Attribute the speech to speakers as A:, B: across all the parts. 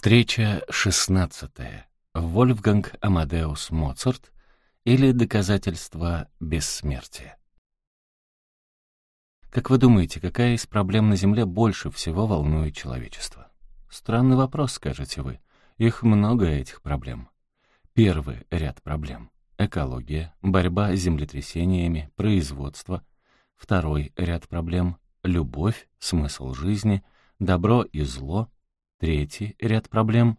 A: Встреча шестнадцатая. Вольфганг Амадеус Моцарт или доказательство бессмертия. Как вы думаете, какая из проблем на Земле больше всего волнует человечество? Странный вопрос, скажете вы. Их много, этих проблем. Первый ряд проблем — экология, борьба с землетрясениями, производство. Второй ряд проблем — любовь, смысл жизни, добро и зло — Третий ряд проблем.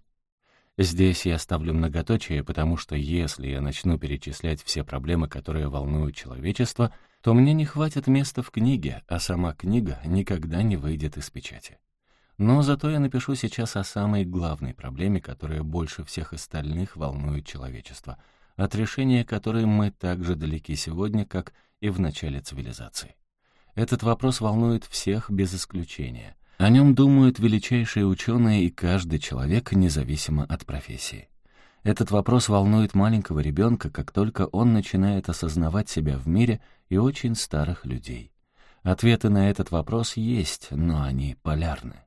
A: Здесь я ставлю многоточие, потому что если я начну перечислять все проблемы, которые волнуют человечество, то мне не хватит места в книге, а сама книга никогда не выйдет из печати. Но зато я напишу сейчас о самой главной проблеме, которая больше всех остальных волнует человечество, от решения которой мы так же далеки сегодня, как и в начале цивилизации. Этот вопрос волнует всех без исключения, о нем думают величайшие ученые и каждый человек, независимо от профессии. Этот вопрос волнует маленького ребенка, как только он начинает осознавать себя в мире и очень старых людей. Ответы на этот вопрос есть, но они полярны.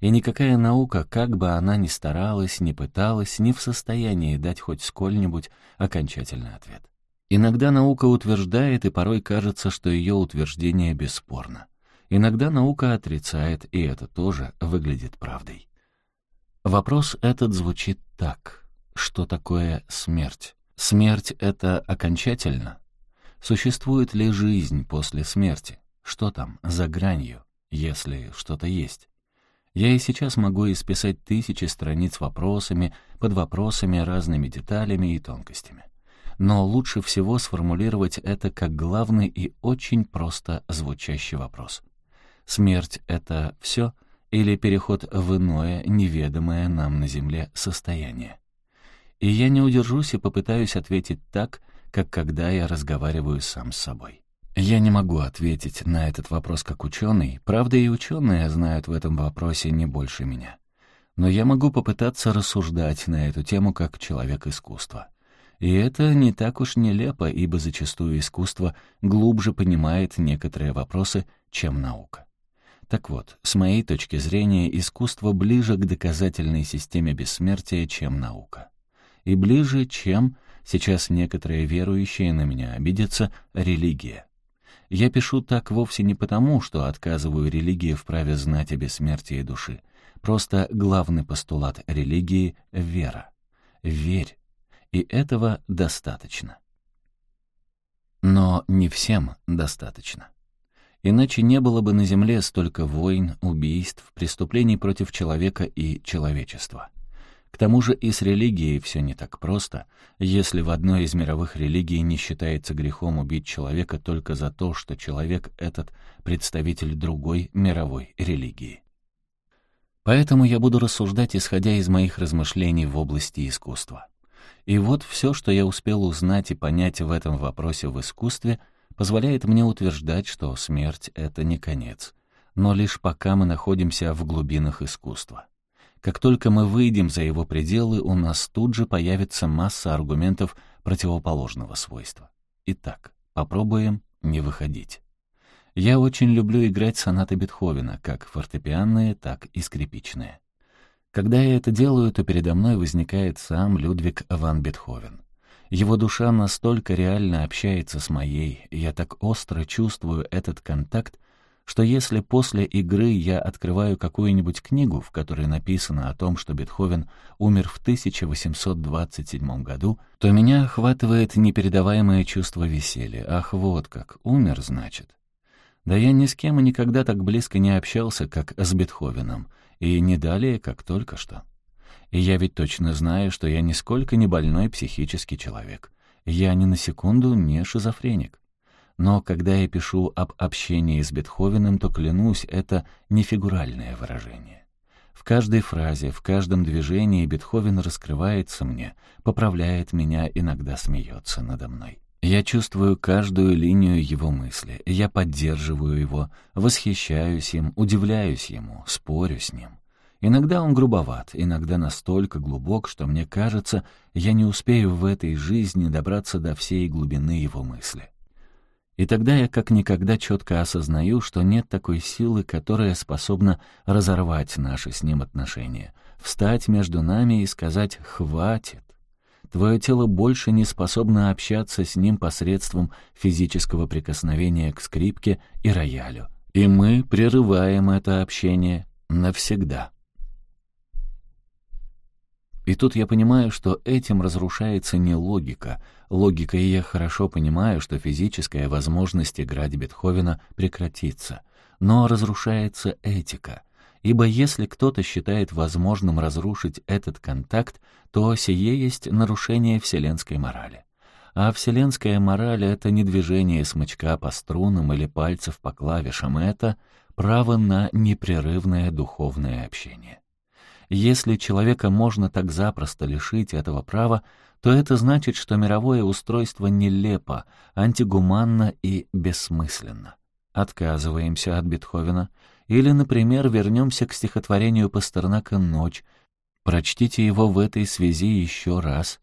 A: И никакая наука, как бы она ни старалась, ни пыталась, не в состоянии дать хоть сколь-нибудь окончательный ответ. Иногда наука утверждает, и порой кажется, что ее утверждение бесспорно. Иногда наука отрицает, и это тоже выглядит правдой. Вопрос этот звучит так. Что такое смерть? Смерть — это окончательно? Существует ли жизнь после смерти? Что там за гранью, если что-то есть? Я и сейчас могу исписать тысячи страниц вопросами, под вопросами, разными деталями и тонкостями. Но лучше всего сформулировать это как главный и очень просто звучащий вопрос — Смерть — это все или переход в иное, неведомое нам на Земле состояние? И я не удержусь и попытаюсь ответить так, как когда я разговариваю сам с собой. Я не могу ответить на этот вопрос как ученый, правда и ученые знают в этом вопросе не больше меня. Но я могу попытаться рассуждать на эту тему как человек искусства. И это не так уж нелепо, ибо зачастую искусство глубже понимает некоторые вопросы, чем наука. Так вот, с моей точки зрения, искусство ближе к доказательной системе бессмертия, чем наука. И ближе, чем, сейчас некоторые верующие на меня обидятся, религия. Я пишу так вовсе не потому, что отказываю религии в праве знать о бессмертии души. Просто главный постулат религии — вера. Верь. И этого достаточно. Но не всем достаточно. Иначе не было бы на Земле столько войн, убийств, преступлений против человека и человечества. К тому же и с религией все не так просто, если в одной из мировых религий не считается грехом убить человека только за то, что человек этот представитель другой мировой религии. Поэтому я буду рассуждать, исходя из моих размышлений в области искусства. И вот все, что я успел узнать и понять в этом вопросе в искусстве — позволяет мне утверждать, что смерть — это не конец, но лишь пока мы находимся в глубинах искусства. Как только мы выйдем за его пределы, у нас тут же появится масса аргументов противоположного свойства. Итак, попробуем не выходить. Я очень люблю играть сонаты Бетховена, как фортепианные, так и скрипичные. Когда я это делаю, то передо мной возникает сам Людвиг ван Бетховен. Его душа настолько реально общается с моей, я так остро чувствую этот контакт, что если после игры я открываю какую-нибудь книгу, в которой написано о том, что Бетховен умер в 1827 году, то меня охватывает непередаваемое чувство веселья. Ах, вот как, умер, значит. Да я ни с кем и никогда так близко не общался, как с Бетховеном, и не далее, как только что. И я ведь точно знаю, что я нисколько не больной психический человек. Я ни на секунду не шизофреник. Но когда я пишу об общении с Бетховеном, то клянусь, это не фигуральное выражение. В каждой фразе, в каждом движении Бетховен раскрывается мне, поправляет меня, иногда смеется надо мной. Я чувствую каждую линию его мысли, я поддерживаю его, восхищаюсь им, удивляюсь ему, спорю с ним. Иногда он грубоват, иногда настолько глубок, что мне кажется, я не успею в этой жизни добраться до всей глубины его мысли. И тогда я как никогда четко осознаю, что нет такой силы, которая способна разорвать наши с ним отношения, встать между нами и сказать «хватит». Твое тело больше не способно общаться с ним посредством физического прикосновения к скрипке и роялю. И мы прерываем это общение навсегда. И тут я понимаю, что этим разрушается не логика. Логика, я хорошо понимаю, что физическая возможность играть Бетховена прекратится. Но разрушается этика. Ибо если кто-то считает возможным разрушить этот контакт, то сие есть нарушение вселенской морали. А вселенская мораль — это не движение смычка по струнам или пальцев по клавишам, это право на непрерывное духовное общение. Если человека можно так запросто лишить этого права, то это значит, что мировое устройство нелепо, антигуманно и бессмысленно. Отказываемся от Бетховена или, например, вернемся к стихотворению Пастернака «Ночь». Прочтите его в этой связи еще раз.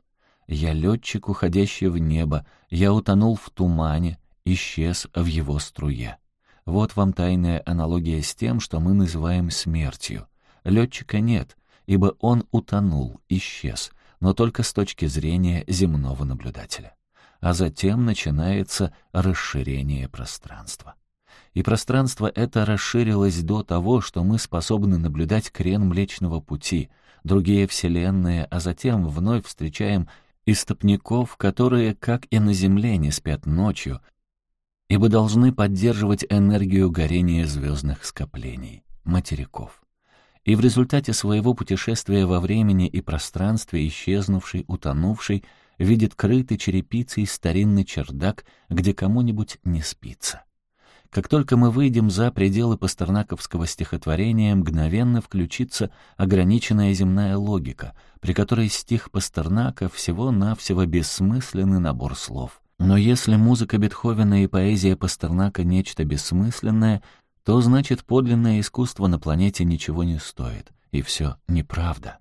A: «Я летчик, уходящий в небо, я утонул в тумане, исчез в его струе». Вот вам тайная аналогия с тем, что мы называем смертью. Летчика нет, ибо он утонул, исчез, но только с точки зрения земного наблюдателя. А затем начинается расширение пространства. И пространство это расширилось до того, что мы способны наблюдать крен Млечного Пути, другие вселенные, а затем вновь встречаем истопников, которые, как и на Земле, не спят ночью, ибо должны поддерживать энергию горения звездных скоплений, материков и в результате своего путешествия во времени и пространстве исчезнувший, утонувший, видит крытый черепицей старинный чердак, где кому-нибудь не спится. Как только мы выйдем за пределы пастернаковского стихотворения, мгновенно включится ограниченная земная логика, при которой стих Пастернака всего-навсего бессмысленный набор слов. Но если музыка Бетховена и поэзия Пастернака — нечто бессмысленное, то значит подлинное искусство на планете ничего не стоит, и все неправда.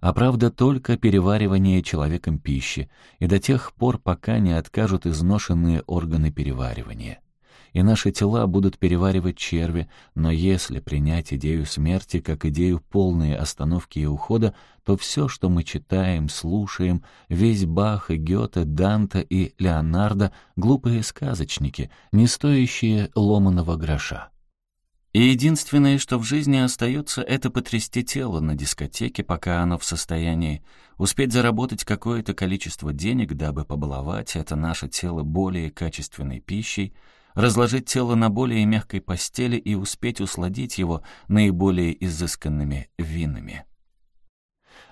A: А правда только переваривание человеком пищи, и до тех пор, пока не откажут изношенные органы переваривания и наши тела будут переваривать черви, но если принять идею смерти как идею полной остановки и ухода, то все, что мы читаем, слушаем, весь Бах и Гёте, Данте и Леонардо — глупые сказочники, не стоящие ломаного гроша. И единственное, что в жизни остается, это потрясти тело на дискотеке, пока оно в состоянии, успеть заработать какое-то количество денег, дабы побаловать это наше тело более качественной пищей, разложить тело на более мягкой постели и успеть усладить его наиболее изысканными винами.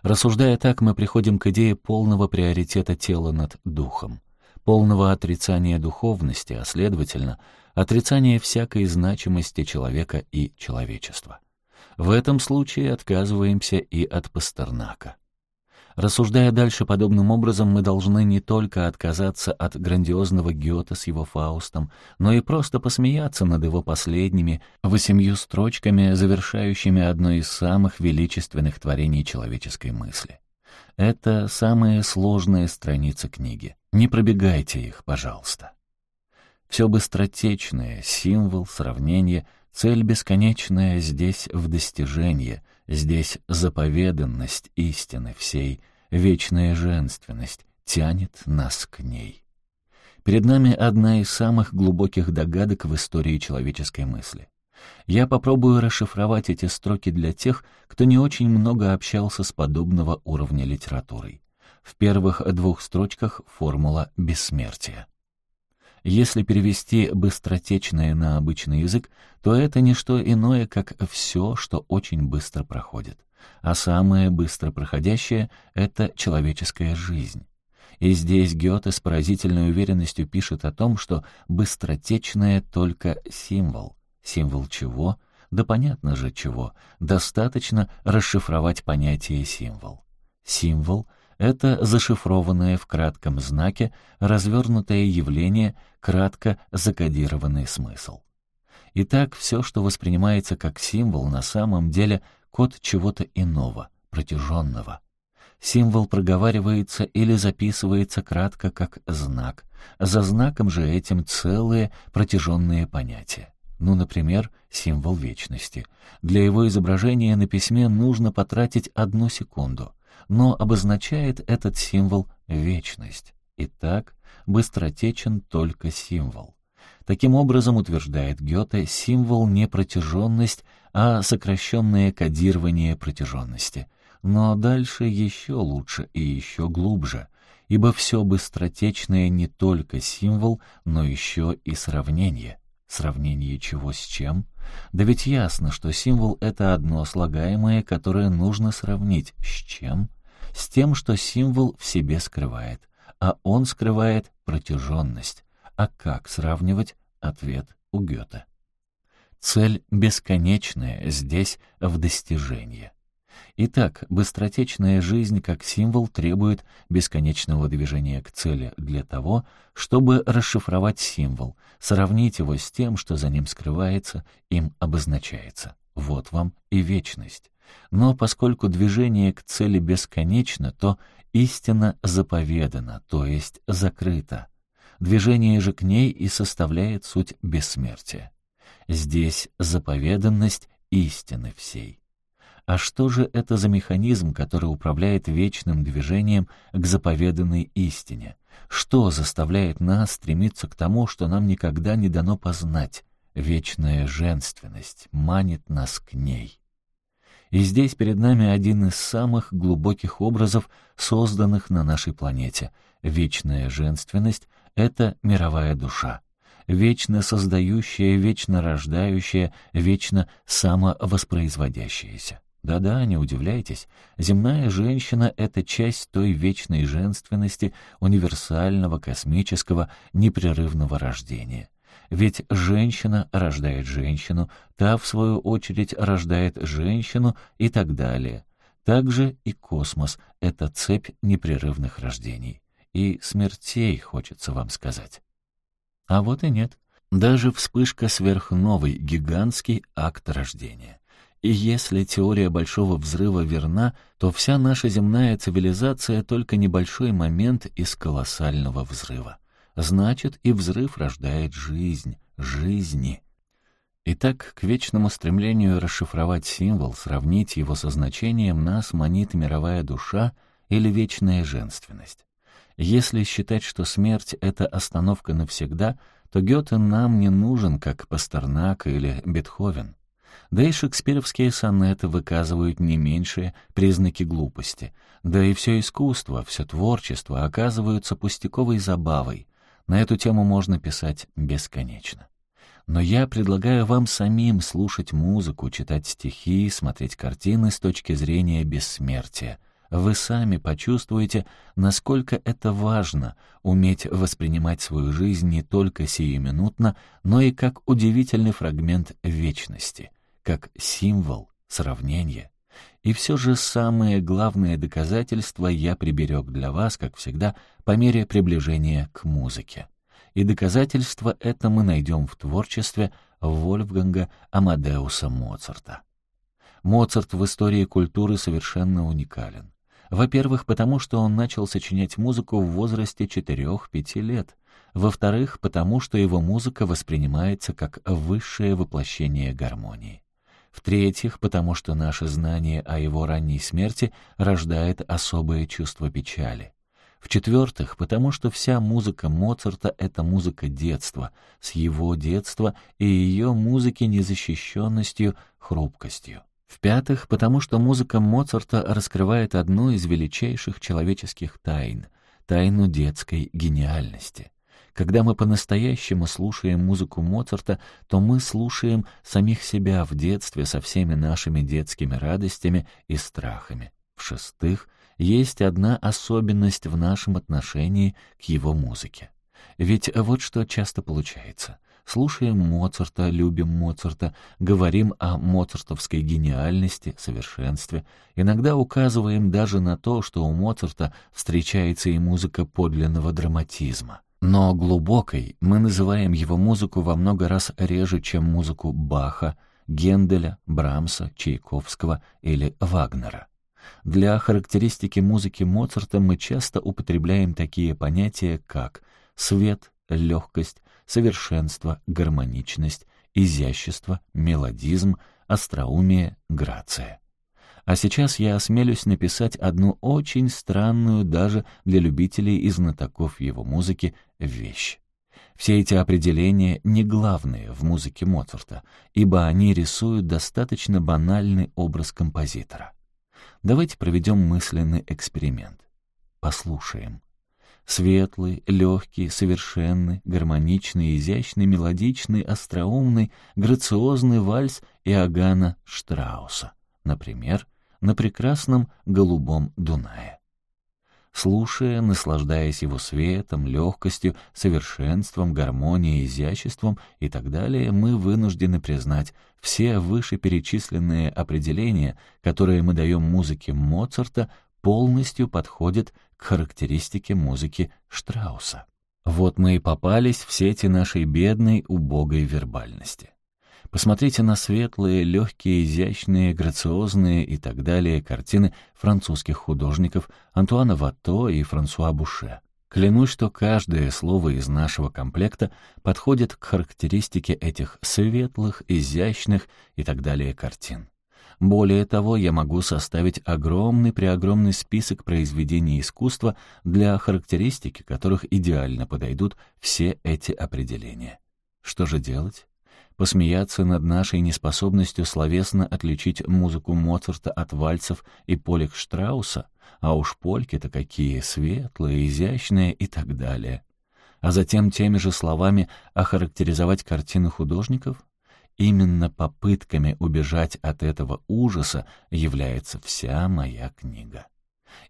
A: Рассуждая так, мы приходим к идее полного приоритета тела над духом, полного отрицания духовности, а следовательно, отрицания всякой значимости человека и человечества. В этом случае отказываемся и от Пастернака. Рассуждая дальше подобным образом, мы должны не только отказаться от грандиозного Гёта с его Фаустом, но и просто посмеяться над его последними восемью строчками, завершающими одно из самых величественных творений человеческой мысли. Это самые сложные страницы книги. Не пробегайте их, пожалуйста. Все быстротечное, символ, сравнение, цель бесконечная здесь в достижении — Здесь заповеданность истины всей, вечная женственность тянет нас к ней. Перед нами одна из самых глубоких догадок в истории человеческой мысли. Я попробую расшифровать эти строки для тех, кто не очень много общался с подобного уровня литературой. В первых двух строчках формула бессмертия. Если перевести быстротечное на обычный язык, то это не что иное, как все, что очень быстро проходит. А самое быстро проходящее — это человеческая жизнь. И здесь Гёте с поразительной уверенностью пишет о том, что быстротечное только символ. Символ чего? Да понятно же чего. Достаточно расшифровать понятие символ. Символ — это зашифрованное в кратком знаке развернутое явление, кратко закодированный смысл. Итак, все, что воспринимается как символ, на самом деле код чего-то иного, протяженного. Символ проговаривается или записывается кратко как знак. За знаком же этим целые протяженные понятия. Ну, например, символ вечности. Для его изображения на письме нужно потратить одну секунду. Но обозначает этот символ вечность. Итак, быстротечен только символ. Таким образом, утверждает Гёте, символ не протяженность, а сокращенное кодирование протяженности. Но дальше еще лучше и еще глубже, ибо все быстротечное не только символ, но еще и сравнение. Сравнение чего с чем? Да ведь ясно, что символ — это одно слагаемое, которое нужно сравнить. С чем? С тем, что символ в себе скрывает. А он скрывает протяженность. А как сравнивать? Ответ у Гёте. Цель бесконечная здесь в достижении. Итак, быстротечная жизнь как символ требует бесконечного движения к цели для того, чтобы расшифровать символ, сравнить его с тем, что за ним скрывается, им обозначается. Вот вам и вечность. Но поскольку движение к цели бесконечно, то истина заповедана, то есть закрыта. Движение же к ней и составляет суть бессмертия. Здесь заповеданность истины всей. А что же это за механизм, который управляет вечным движением к заповеданной истине? Что заставляет нас стремиться к тому, что нам никогда не дано познать? Вечная женственность манит нас к ней. И здесь перед нами один из самых глубоких образов, созданных на нашей планете. Вечная женственность — это мировая душа вечно создающая, вечно рождающая, вечно самовоспроизводящаяся. Да-да, не удивляйтесь, земная женщина — это часть той вечной женственности, универсального, космического, непрерывного рождения. Ведь женщина рождает женщину, та, в свою очередь, рождает женщину и так далее. Также и космос — это цепь непрерывных рождений. И смертей, хочется вам сказать. А вот и нет. Даже вспышка сверхновой — гигантский акт рождения. И если теория Большого Взрыва верна, то вся наша земная цивилизация — только небольшой момент из колоссального взрыва. Значит, и взрыв рождает жизнь, жизни. Итак, к вечному стремлению расшифровать символ, сравнить его со значением нас манит мировая душа или вечная женственность. Если считать, что смерть — это остановка навсегда, то Гёте нам не нужен, как Пастернак или Бетховен. Да и шекспировские сонеты выказывают не меньшие признаки глупости. Да и все искусство, все творчество оказываются пустяковой забавой. На эту тему можно писать бесконечно. Но я предлагаю вам самим слушать музыку, читать стихи, смотреть картины с точки зрения бессмертия — вы сами почувствуете, насколько это важно — уметь воспринимать свою жизнь не только сиюминутно, но и как удивительный фрагмент вечности, как символ, сравнения. И все же самое главное доказательство я приберег для вас, как всегда, по мере приближения к музыке. И доказательство это мы найдем в творчестве Вольфганга Амадеуса Моцарта. Моцарт в истории культуры совершенно уникален. Во-первых, потому что он начал сочинять музыку в возрасте 4-5 лет. Во-вторых, потому что его музыка воспринимается как высшее воплощение гармонии. В-третьих, потому что наше знание о его ранней смерти рождает особое чувство печали. В-четвертых, потому что вся музыка Моцарта — это музыка детства, с его детства и ее музыки незащищенностью, хрупкостью. В-пятых, потому что музыка Моцарта раскрывает одну из величайших человеческих тайн — тайну детской гениальности. Когда мы по-настоящему слушаем музыку Моцарта, то мы слушаем самих себя в детстве со всеми нашими детскими радостями и страхами. В-шестых, есть одна особенность в нашем отношении к его музыке. Ведь вот что часто получается. Слушаем Моцарта, любим Моцарта, говорим о моцартовской гениальности, совершенстве, иногда указываем даже на то, что у Моцарта встречается и музыка подлинного драматизма. Но глубокой мы называем его музыку во много раз реже, чем музыку Баха, Генделя, Брамса, Чайковского или Вагнера. Для характеристики музыки Моцарта мы часто употребляем такие понятия, как свет, легкость, совершенство, гармоничность, изящество, мелодизм, остроумие, грация. А сейчас я осмелюсь написать одну очень странную даже для любителей и знатоков его музыки вещь. Все эти определения не главные в музыке Моцарта, ибо они рисуют достаточно банальный образ композитора. Давайте проведем мысленный эксперимент. Послушаем. Светлый, легкий, совершенный, гармоничный, изящный, мелодичный, остроумный, грациозный вальс Иоганна Штрауса. Например, на прекрасном голубом Дунае. Слушая, наслаждаясь его светом, легкостью, совершенством, гармонией, изяществом и так далее, мы вынуждены признать, все вышеперечисленные определения, которые мы даем музыке Моцарта, полностью подходят к характеристике музыки Штрауса. Вот мы и попались в сети нашей бедной, убогой вербальности. Посмотрите на светлые, легкие, изящные, грациозные и так далее картины французских художников Антуана Ватто и Франсуа Буше. Клянусь, что каждое слово из нашего комплекта подходит к характеристике этих светлых, изящных и так далее картин. Более того, я могу составить огромный-преогромный список произведений искусства, для характеристики которых идеально подойдут все эти определения. Что же делать? Посмеяться над нашей неспособностью словесно отличить музыку Моцарта от вальсов и полек Штрауса, а уж польки-то какие светлые, изящные и так далее. А затем теми же словами охарактеризовать картины художников? Именно попытками убежать от этого ужаса является вся моя книга.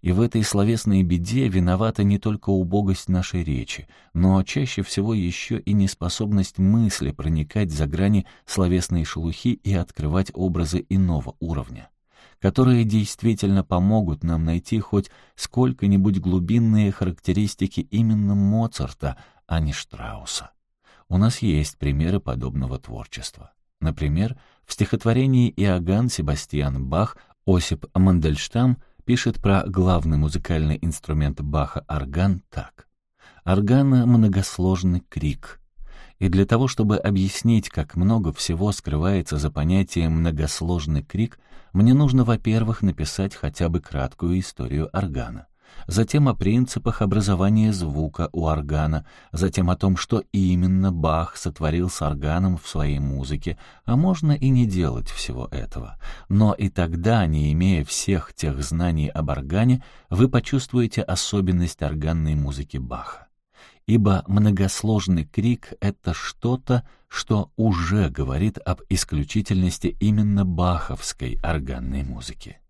A: И в этой словесной беде виновата не только убогость нашей речи, но чаще всего еще и неспособность мысли проникать за грани словесной шелухи и открывать образы иного уровня, которые действительно помогут нам найти хоть сколько-нибудь глубинные характеристики именно Моцарта, а не Штрауса. У нас есть примеры подобного творчества. Например, в стихотворении Иоганн Себастьян Бах Осип Мандельштам — пишет про главный музыкальный инструмент Баха орган так. Органа — многосложный крик. И для того, чтобы объяснить, как много всего скрывается за понятием «многосложный крик», мне нужно, во-первых, написать хотя бы краткую историю органа затем о принципах образования звука у органа, затем о том, что именно Бах сотворил с органом в своей музыке, а можно и не делать всего этого. Но и тогда, не имея всех тех знаний об органе, вы почувствуете особенность органной музыки Баха. Ибо многосложный крик — это что-то, что уже говорит об исключительности именно баховской органной музыки.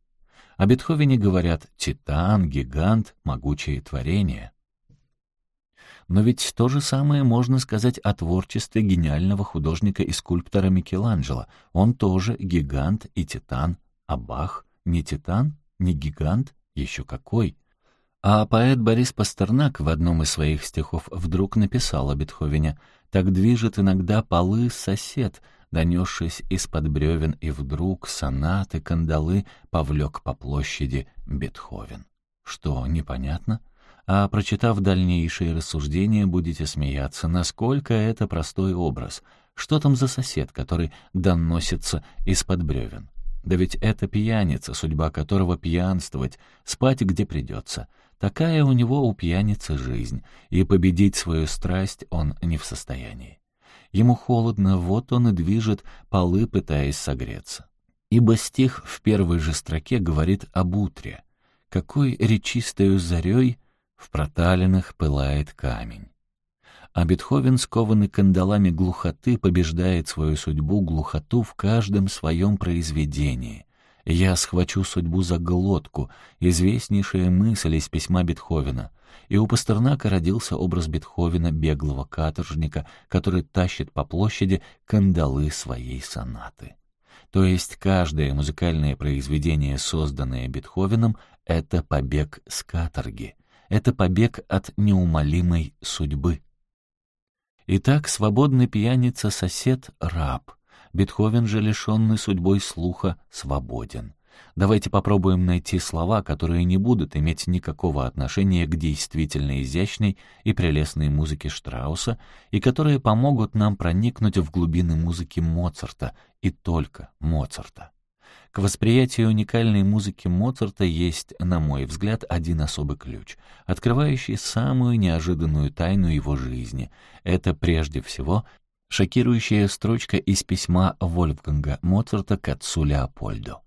A: О Бетховене говорят «титан», «гигант», «могучее творение». Но ведь то же самое можно сказать о творчестве гениального художника и скульптора Микеланджело. Он тоже гигант и титан, а Бах не титан, не гигант, еще какой. А поэт Борис Пастернак в одном из своих стихов вдруг написал о Бетховене «Так движет иногда полы сосед, донесшись из-под бревен, и вдруг сонаты, кандалы повлек по площади Бетховен. Что, непонятно? А прочитав дальнейшие рассуждения, будете смеяться, насколько это простой образ. Что там за сосед, который доносится из-под бревен? Да ведь это пьяница, судьба которого пьянствовать, спать где придется. Такая у него у пьяницы жизнь, и победить свою страсть он не в состоянии. Ему холодно, вот он и движет полы, пытаясь согреться. Ибо стих в первой же строке говорит об утре. Какой речистою зарей в проталинах пылает камень. А Бетховен, скованный кандалами глухоты, побеждает свою судьбу глухоту в каждом своем произведении. «Я схвачу судьбу за глотку» — известнейшая мысль из письма Бетховена — и у Пастернака родился образ Бетховена, беглого каторжника, который тащит по площади кандалы своей сонаты. То есть каждое музыкальное произведение, созданное Бетховеном, это побег с каторги, это побег от неумолимой судьбы. Итак, свободный пьяница-сосед — раб, Бетховен же, лишенный судьбой слуха, свободен. Давайте попробуем найти слова, которые не будут иметь никакого отношения к действительно изящной и прелестной музыке Штрауса и которые помогут нам проникнуть в глубины музыки Моцарта и только Моцарта. К восприятию уникальной музыки Моцарта есть, на мой взгляд, один особый ключ, открывающий самую неожиданную тайну его жизни. Это прежде всего шокирующая строчка из письма Вольфганга Моцарта к отцу Леопольду.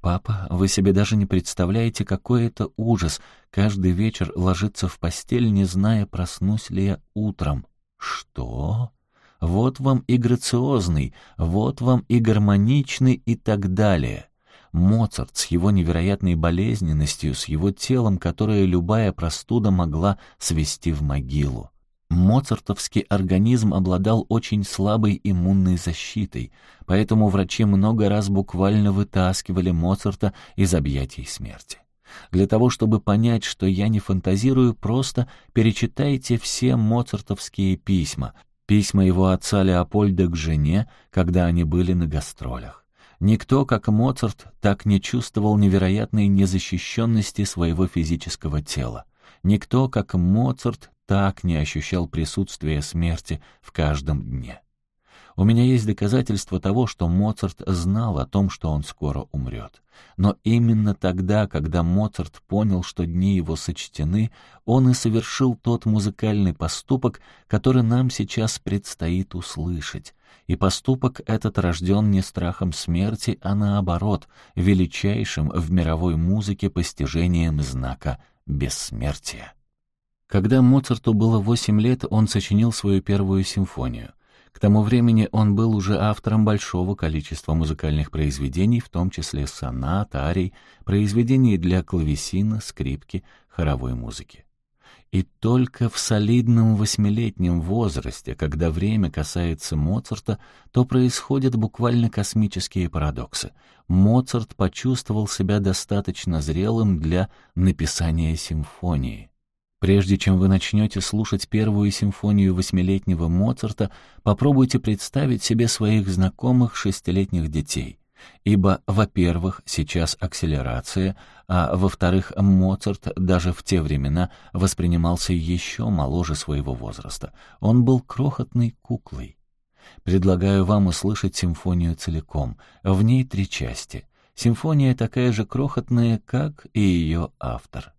A: «Папа, вы себе даже не представляете, какой это ужас, каждый вечер ложиться в постель, не зная, проснусь ли я утром». «Что?» Вот вам и грациозный, вот вам и гармоничный и так далее. Моцарт с его невероятной болезненностью, с его телом, которое любая простуда могла свести в могилу. Моцартовский организм обладал очень слабой иммунной защитой, поэтому врачи много раз буквально вытаскивали Моцарта из объятий смерти. Для того, чтобы понять, что я не фантазирую, просто перечитайте все моцартовские письма, письма его отца Леопольда к жене, когда они были на гастролях. Никто, как Моцарт, так не чувствовал невероятной незащищенности своего физического тела. Никто, как Моцарт, так не ощущал присутствия смерти в каждом дне. У меня есть доказательства того, что Моцарт знал о том, что он скоро умрет. Но именно тогда, когда Моцарт понял, что дни его сочтены, он и совершил тот музыкальный поступок, который нам сейчас предстоит услышать. И поступок этот рожден не страхом смерти, а наоборот, величайшим в мировой музыке постижением знака бессмертия. Когда Моцарту было восемь лет, он сочинил свою первую симфонию — к тому времени он был уже автором большого количества музыкальных произведений, в том числе сонат, арий, произведений для клавесина, скрипки, хоровой музыки. И только в солидном восьмилетнем возрасте, когда время касается Моцарта, то происходят буквально космические парадоксы. Моцарт почувствовал себя достаточно зрелым для написания симфонии. Прежде чем вы начнете слушать первую симфонию восьмилетнего Моцарта, попробуйте представить себе своих знакомых шестилетних детей. Ибо, во-первых, сейчас акселерация, а во-вторых, Моцарт даже в те времена воспринимался еще моложе своего возраста. Он был крохотной куклой. Предлагаю вам услышать симфонию целиком. В ней три части. Симфония такая же крохотная, как и ее автор.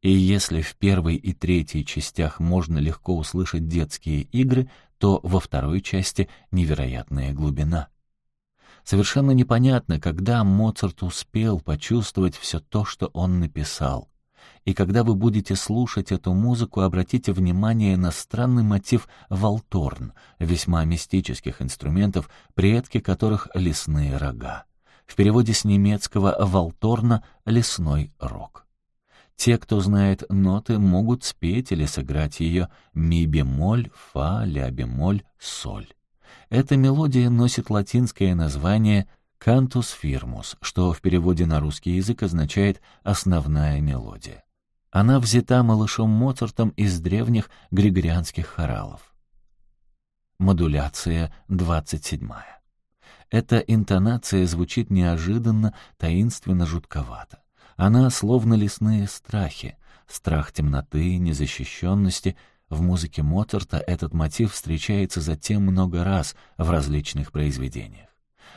A: И если в первой и третьей частях можно легко услышать детские игры, то во второй части невероятная глубина. Совершенно непонятно, когда Моцарт успел почувствовать все то, что он написал. И когда вы будете слушать эту музыку, обратите внимание на странный мотив валторн, весьма мистических инструментов, предки которых — лесные рога. В переводе с немецкого «валторна» — «лесной рог». Те, кто знает ноты, могут спеть или сыграть ее ми-бемоль, фа, ля-бемоль, соль. Эта мелодия носит латинское название «cantus firmus», что в переводе на русский язык означает «основная мелодия». Она взята малышом Моцартом из древних григорианских хоралов. Модуляция 27. Эта интонация звучит неожиданно, таинственно, жутковато. Она словно лесные страхи, страх темноты, незащищенности. В музыке Моцарта этот мотив встречается затем много раз в различных произведениях.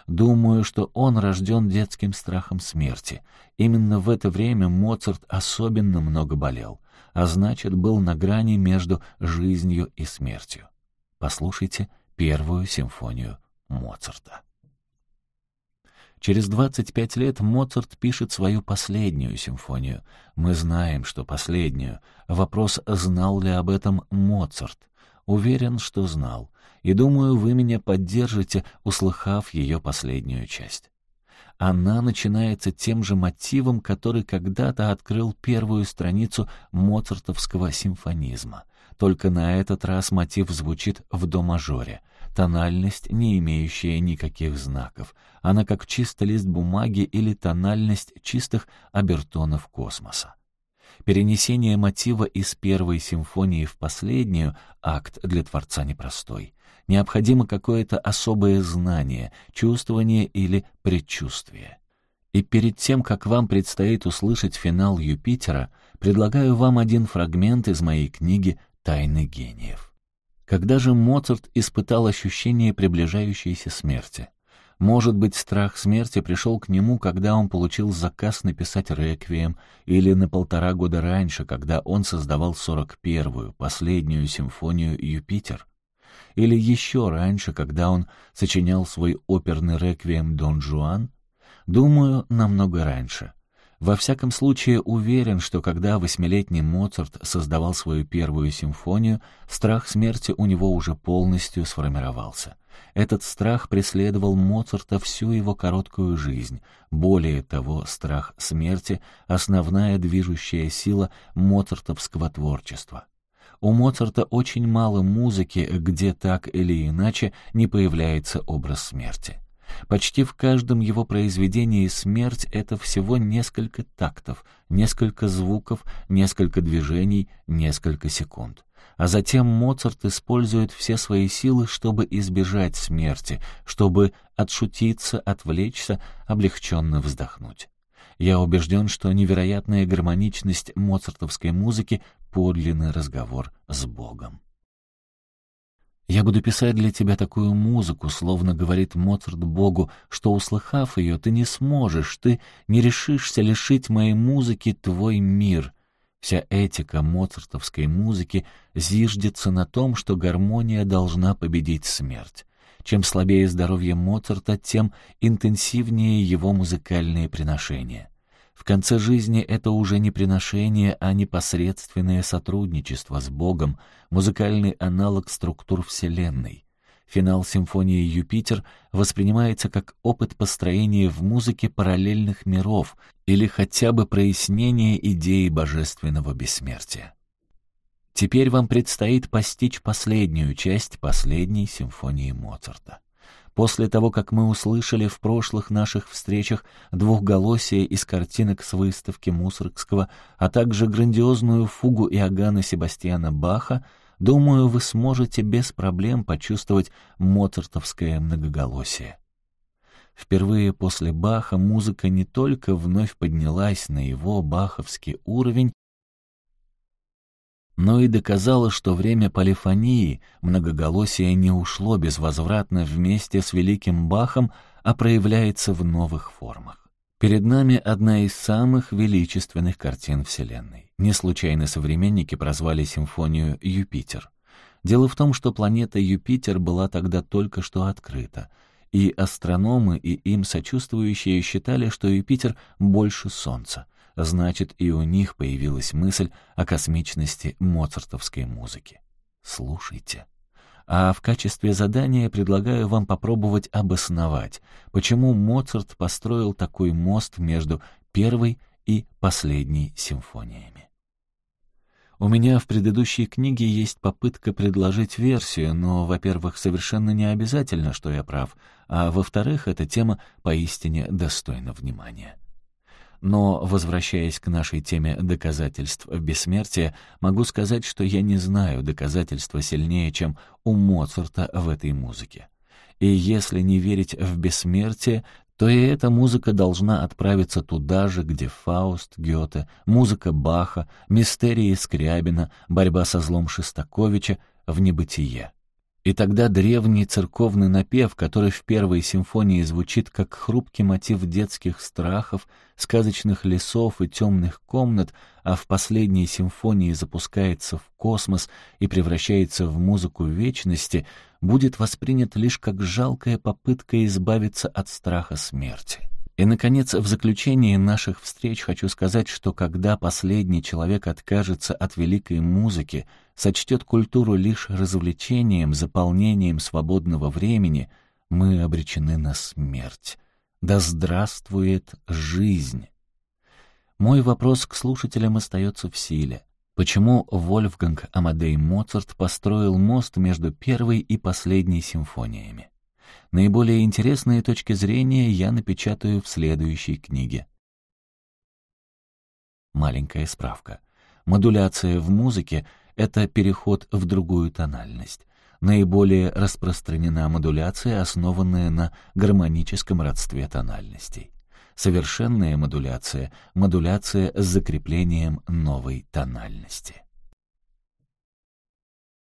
A: Думаю, что он рожден детским страхом смерти. Именно в это время Моцарт особенно много болел, а значит, был на грани между жизнью и смертью. Послушайте первую симфонию Моцарта. Через 25 лет Моцарт пишет свою последнюю симфонию. Мы знаем, что последнюю. Вопрос, знал ли об этом Моцарт. Уверен, что знал. И думаю, вы меня поддержите, услыхав ее последнюю часть. Она начинается тем же мотивом, который когда-то открыл первую страницу моцартовского симфонизма. Только на этот раз мотив звучит в до-мажоре — тональность, не имеющая никаких знаков. Она как чистый лист бумаги или тональность чистых обертонов космоса. Перенесение мотива из первой симфонии в последнюю — акт для Творца непростой. Необходимо какое-то особое знание, чувствование или предчувствие. И перед тем, как вам предстоит услышать финал Юпитера, предлагаю вам один фрагмент из моей книги «Тайны гениев». Когда же Моцарт испытал ощущение приближающейся смерти? Может быть, страх смерти пришел к нему, когда он получил заказ написать «Реквием», или на полтора года раньше, когда он создавал 41-ю, последнюю симфонию «Юпитер»? Или еще раньше, когда он сочинял свой оперный «Реквием Дон Жуан»? Думаю, намного раньше. Во всяком случае, уверен, что когда восьмилетний Моцарт создавал свою первую симфонию, страх смерти у него уже полностью сформировался. Этот страх преследовал Моцарта всю его короткую жизнь. Более того, страх смерти — основная движущая сила моцартовского творчества. У Моцарта очень мало музыки, где так или иначе не появляется образ смерти. Почти в каждом его произведении смерть — это всего несколько тактов, несколько звуков, несколько движений, несколько секунд. А затем Моцарт использует все свои силы, чтобы избежать смерти, чтобы отшутиться, отвлечься, облегченно вздохнуть. Я убежден, что невероятная гармоничность моцартовской музыки — подлинный разговор с Богом. «Я буду писать для тебя такую музыку», словно говорит Моцарт Богу, что, услыхав ее, ты не сможешь, ты не решишься лишить моей музыки твой мир. Вся этика моцартовской музыки зиждется на том, что гармония должна победить смерть. Чем слабее здоровье Моцарта, тем интенсивнее его музыкальные приношения. В конце жизни это уже не приношение, а непосредственное сотрудничество с Богом, музыкальный аналог структур Вселенной. Финал симфонии «Юпитер» воспринимается как опыт построения в музыке параллельных миров или хотя бы прояснение идеи божественного бессмертия. Теперь вам предстоит постичь последнюю часть последней симфонии Моцарта. После того, как мы услышали в прошлых наших встречах двухголосие из картинок с выставки Мусоргского, а также грандиозную фугу Иоганна Себастьяна Баха, думаю, вы сможете без проблем почувствовать моцартовское многоголосие. Впервые после Баха музыка не только вновь поднялась на его баховский уровень, но и доказала, что время полифонии, многоголосия не ушло безвозвратно вместе с великим Бахом, а проявляется в новых формах. Перед нами одна из самых величественных картин Вселенной. Не случайно современники прозвали симфонию «Юпитер». Дело в том, что планета Юпитер была тогда только что открыта, и астрономы и им сочувствующие считали, что Юпитер больше Солнца — значит, и у них появилась мысль о космичности моцартовской музыки. Слушайте. А в качестве задания предлагаю вам попробовать обосновать, почему Моцарт построил такой мост между первой и последней симфониями. У меня в предыдущей книге есть попытка предложить версию, но, во-первых, совершенно не обязательно, что я прав, а во-вторых, эта тема поистине достойна внимания. Но, возвращаясь к нашей теме доказательств бессмертия, могу сказать, что я не знаю доказательства сильнее, чем у Моцарта в этой музыке. И если не верить в бессмертие, то и эта музыка должна отправиться туда же, где Фауст, Гёте, музыка Баха, мистерии Скрябина, борьба со злом Шестаковича в небытие. И тогда древний церковный напев, который в первой симфонии звучит как хрупкий мотив детских страхов, сказочных лесов и темных комнат, а в последней симфонии запускается в космос и превращается в музыку вечности, будет воспринят лишь как жалкая попытка избавиться от страха смерти. И, наконец, в заключении наших встреч хочу сказать, что когда последний человек откажется от великой музыки, сочтет культуру лишь развлечением, заполнением свободного времени, мы обречены на смерть. Да здравствует жизнь! Мой вопрос к слушателям остается в силе. Почему Вольфганг Амадей Моцарт построил мост между первой и последней симфониями? Наиболее интересные точки зрения я напечатаю в следующей книге. Маленькая справка. Модуляция в музыке — это переход в другую тональность. Наиболее распространена модуляция, основанная на гармоническом родстве тональностей. Совершенная модуляция — модуляция с закреплением новой тональности.